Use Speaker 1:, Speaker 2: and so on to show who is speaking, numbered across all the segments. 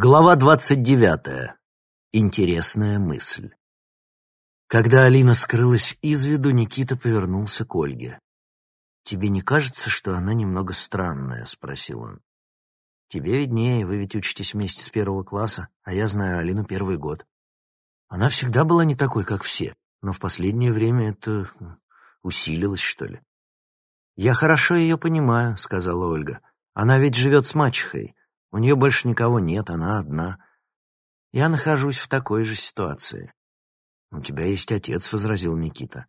Speaker 1: Глава двадцать девятая. Интересная мысль. Когда Алина скрылась из виду, Никита повернулся к Ольге. «Тебе не кажется, что она немного странная?» — спросил он. «Тебе виднее, вы ведь учитесь вместе с первого класса, а я знаю Алину первый год. Она всегда была не такой, как все, но в последнее время это усилилось, что ли». «Я хорошо ее понимаю», — сказала Ольга. «Она ведь живет с мачехой. У нее больше никого нет, она одна. Я нахожусь в такой же ситуации. «У тебя есть отец», — возразил Никита.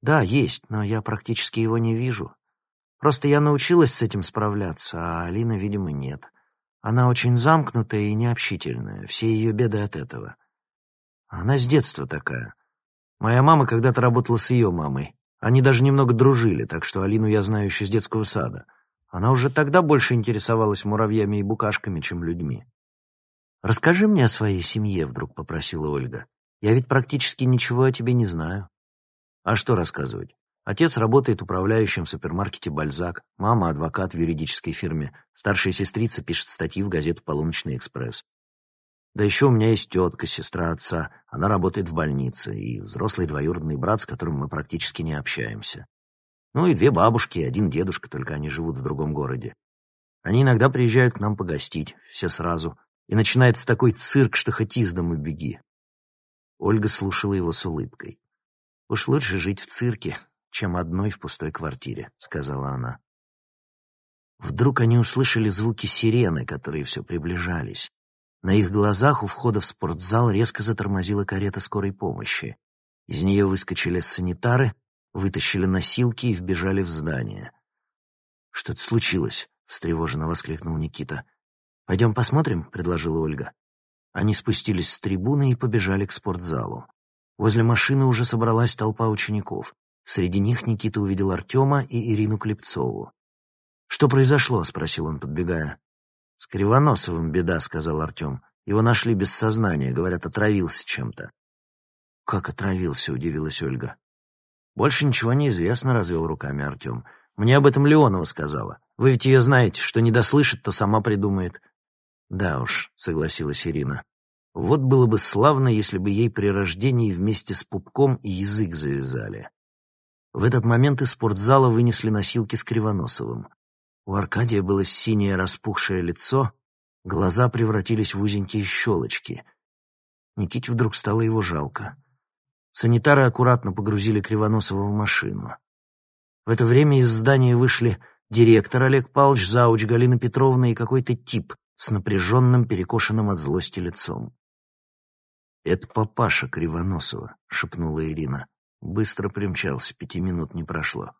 Speaker 1: «Да, есть, но я практически его не вижу. Просто я научилась с этим справляться, а Алина, видимо, нет. Она очень замкнутая и необщительная, все ее беды от этого. Она с детства такая. Моя мама когда-то работала с ее мамой. Они даже немного дружили, так что Алину я знаю еще с детского сада. Она уже тогда больше интересовалась муравьями и букашками, чем людьми. «Расскажи мне о своей семье», — вдруг попросила Ольга. «Я ведь практически ничего о тебе не знаю». «А что рассказывать? Отец работает управляющим в супермаркете «Бальзак», мама — адвокат в юридической фирме, старшая сестрица пишет статьи в газету «Полуночный экспресс». Да еще у меня есть тетка, сестра отца, она работает в больнице, и взрослый двоюродный брат, с которым мы практически не общаемся. Ну и две бабушки и один дедушка, только они живут в другом городе. Они иногда приезжают к нам погостить, все сразу. И начинается такой цирк, что хоть из дому беги. Ольга слушала его с улыбкой. «Уж лучше жить в цирке, чем одной в пустой квартире», — сказала она. Вдруг они услышали звуки сирены, которые все приближались. На их глазах у входа в спортзал резко затормозила карета скорой помощи. Из нее выскочили санитары вытащили носилки и вбежали в здание. «Что-то случилось», — встревоженно воскликнул Никита. «Пойдем посмотрим», — предложила Ольга. Они спустились с трибуны и побежали к спортзалу. Возле машины уже собралась толпа учеников. Среди них Никита увидел Артема и Ирину Клепцову. «Что произошло?» — спросил он, подбегая. «С Кривоносовым беда», — сказал Артем. «Его нашли без сознания, говорят, отравился чем-то». «Как отравился?» — удивилась Ольга. «Больше ничего не известно», — развел руками Артем. «Мне об этом Леонова сказала. Вы ведь ее знаете, что не дослышит, то сама придумает». «Да уж», — согласилась Ирина. «Вот было бы славно, если бы ей при рождении вместе с пупком язык завязали». В этот момент из спортзала вынесли носилки с Кривоносовым. У Аркадия было синее распухшее лицо, глаза превратились в узенькие щелочки. Никите вдруг стало его жалко. Санитары аккуратно погрузили Кривоносова в машину. В это время из здания вышли директор Олег Павлович, зауч Галина Петровна и какой-то тип с напряженным, перекошенным от злости лицом. «Это папаша Кривоносова», — шепнула Ирина. Быстро примчался, пяти минут не прошло.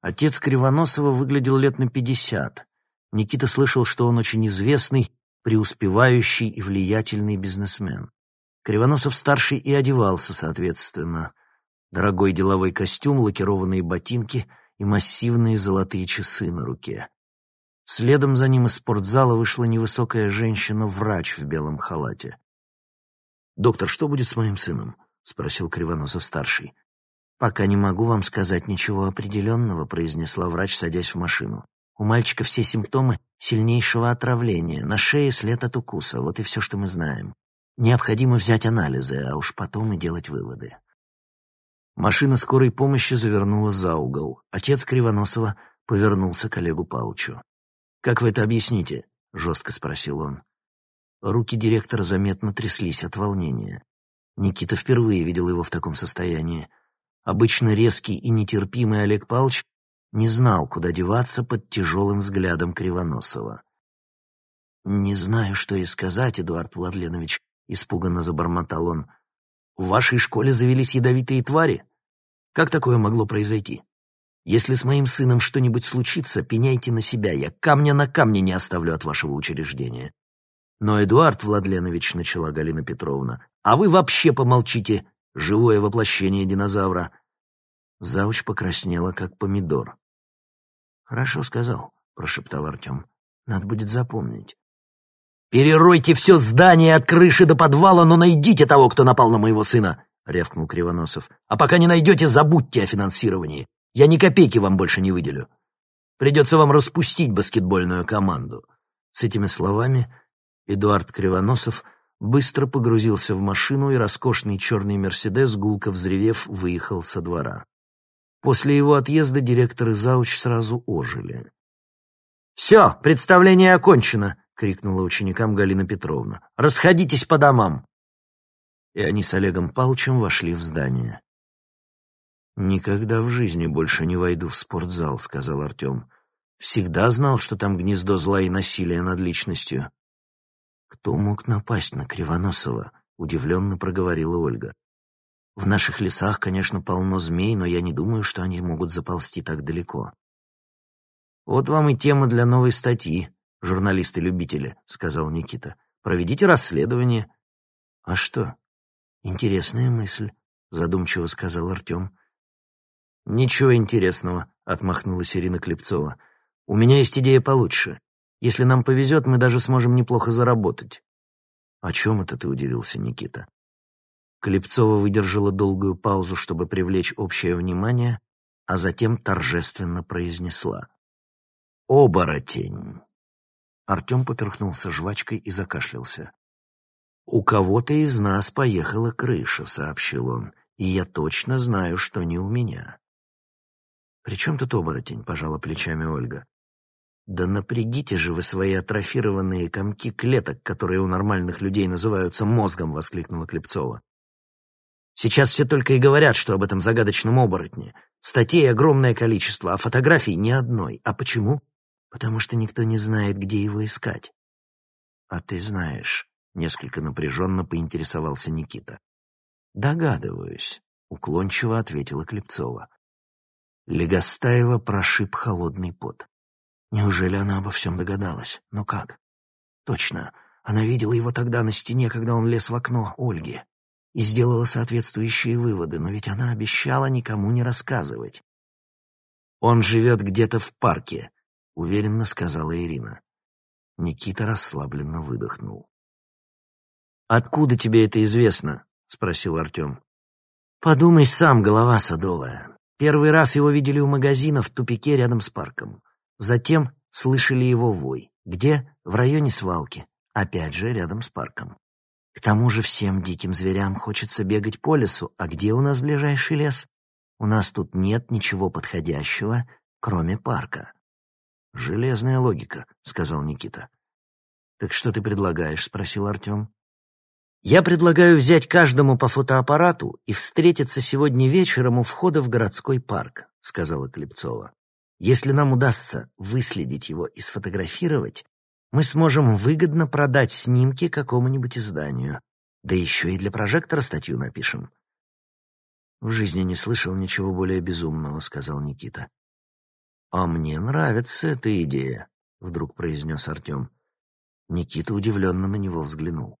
Speaker 1: Отец Кривоносова выглядел лет на пятьдесят. Никита слышал, что он очень известный, преуспевающий и влиятельный бизнесмен. Кривоносов-старший и одевался соответственно. Дорогой деловой костюм, лакированные ботинки и массивные золотые часы на руке. Следом за ним из спортзала вышла невысокая женщина-врач в белом халате. «Доктор, что будет с моим сыном?» — спросил Кривоносов-старший. «Пока не могу вам сказать ничего определенного», — произнесла врач, садясь в машину. «У мальчика все симптомы сильнейшего отравления, на шее след от укуса, вот и все, что мы знаем. Необходимо взять анализы, а уж потом и делать выводы. Машина скорой помощи завернула за угол. Отец Кривоносова повернулся к Олегу Палчу. «Как вы это объясните?» — жестко спросил он. Руки директора заметно тряслись от волнения. Никита впервые видел его в таком состоянии. Обычно резкий и нетерпимый Олег Павлович не знал, куда деваться под тяжелым взглядом Кривоносова. «Не знаю, что и сказать, Эдуард Владленович», испуганно забормотал он. В вашей школе завелись ядовитые твари? Как такое могло произойти? Если с моим сыном что-нибудь случится, пеняйте на себя, я камня на камне не оставлю от вашего учреждения. Но, Эдуард Владленович, начала Галина Петровна, а вы вообще помолчите, живое воплощение динозавра. Зауч покраснела, как помидор. «Хорошо сказал», — прошептал Артем. «Надо будет запомнить. «Переройте все здание от крыши до подвала, но найдите того, кто напал на моего сына!» — рявкнул Кривоносов. «А пока не найдете, забудьте о финансировании. Я ни копейки вам больше не выделю. Придется вам распустить баскетбольную команду». С этими словами Эдуард Кривоносов быстро погрузился в машину, и роскошный черный «Мерседес», гулко взревев, выехал со двора. После его отъезда директор и зауч сразу ожили. «Все, представление окончено!» — крикнула ученикам Галина Петровна. «Расходитесь по домам!» И они с Олегом Палчем вошли в здание. «Никогда в жизни больше не войду в спортзал», — сказал Артем. «Всегда знал, что там гнездо зла и насилия над личностью». «Кто мог напасть на Кривоносова?» — удивленно проговорила Ольга. «В наших лесах, конечно, полно змей, но я не думаю, что они могут заползти так далеко». «Вот вам и тема для новой статьи, журналисты-любители», — сказал Никита. «Проведите расследование». «А что?» «Интересная мысль», — задумчиво сказал Артем. «Ничего интересного», — отмахнулась Ирина Клепцова. «У меня есть идея получше. Если нам повезет, мы даже сможем неплохо заработать». «О чем это ты удивился, Никита?» Клепцова выдержала долгую паузу, чтобы привлечь общее внимание, а затем торжественно произнесла. «Оборотень!» Артем поперхнулся жвачкой и закашлялся. «У кого-то из нас поехала крыша», — сообщил он, — «и я точно знаю, что не у меня. «При чем тут оборотень?» — пожала плечами Ольга. «Да напрягите же вы свои атрофированные комки клеток, которые у нормальных людей называются мозгом!» — воскликнула Клепцова. «Сейчас все только и говорят, что об этом загадочном оборотне. Статей огромное количество, а фотографий ни одной. А почему? Потому что никто не знает, где его искать». «А ты знаешь», — несколько напряженно поинтересовался Никита. «Догадываюсь», — уклончиво ответила Клепцова. Легостаева прошиб холодный пот. Неужели она обо всем догадалась? Но как? Точно, она видела его тогда на стене, когда он лез в окно Ольги, и сделала соответствующие выводы, но ведь она обещала никому не рассказывать. «Он живет где-то в парке», — уверенно сказала Ирина. Никита расслабленно выдохнул. «Откуда тебе это известно?» — спросил Артем. «Подумай сам, голова садовая. Первый раз его видели у магазина в тупике рядом с парком. Затем слышали его вой. Где? В районе свалки. Опять же, рядом с парком. К тому же всем диким зверям хочется бегать по лесу. А где у нас ближайший лес? У нас тут нет ничего подходящего, кроме парка. «Железная логика», — сказал Никита. «Так что ты предлагаешь?» — спросил Артем. Я предлагаю взять каждому по фотоаппарату и встретиться сегодня вечером у входа в городской парк, сказала Клепцова. Если нам удастся выследить его и сфотографировать, мы сможем выгодно продать снимки какому-нибудь изданию. Да еще и для прожектора статью напишем. В жизни не слышал ничего более безумного, сказал Никита. А мне нравится эта идея, вдруг произнес Артем. Никита удивленно на него взглянул.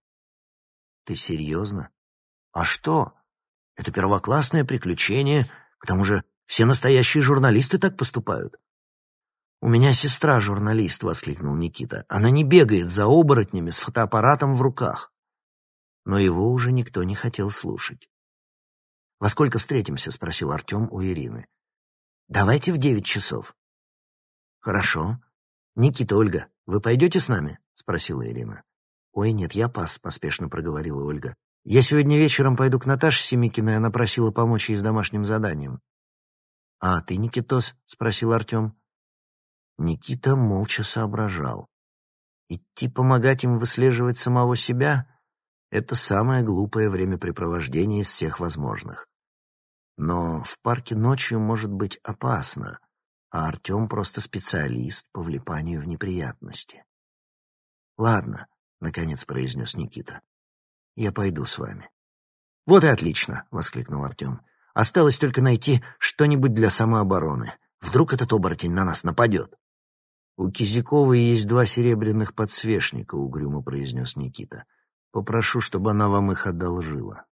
Speaker 1: Ты серьезно? А что? Это первоклассное приключение. К тому же все настоящие журналисты так поступают. «У меня сестра журналист», — воскликнул Никита. «Она не бегает за оборотнями с фотоаппаратом в руках». Но его уже никто не хотел слушать. «Во сколько встретимся?» — спросил Артем у Ирины. «Давайте в девять часов». «Хорошо. Никита, Ольга, вы пойдете с нами?» — спросила Ирина. «Ой, нет, я пас», — поспешно проговорила Ольга. «Я сегодня вечером пойду к Наташе Семикиной, она просила помочь ей с домашним заданием». «А ты, Никитос?» — спросил Артем. Никита молча соображал. Идти помогать им выслеживать самого себя — это самое глупое времяпрепровождение из всех возможных. Но в парке ночью может быть опасно, а Артем просто специалист по влипанию в неприятности. Ладно, — наконец произнес Никита. «Я пойду с вами». «Вот и отлично!» — воскликнул Артем. «Осталось только найти что-нибудь для самообороны. Вдруг этот оборотень на нас нападет?» «У Кизяковой есть два серебряных подсвечника», — угрюмо произнес Никита. «Попрошу, чтобы она вам их одолжила».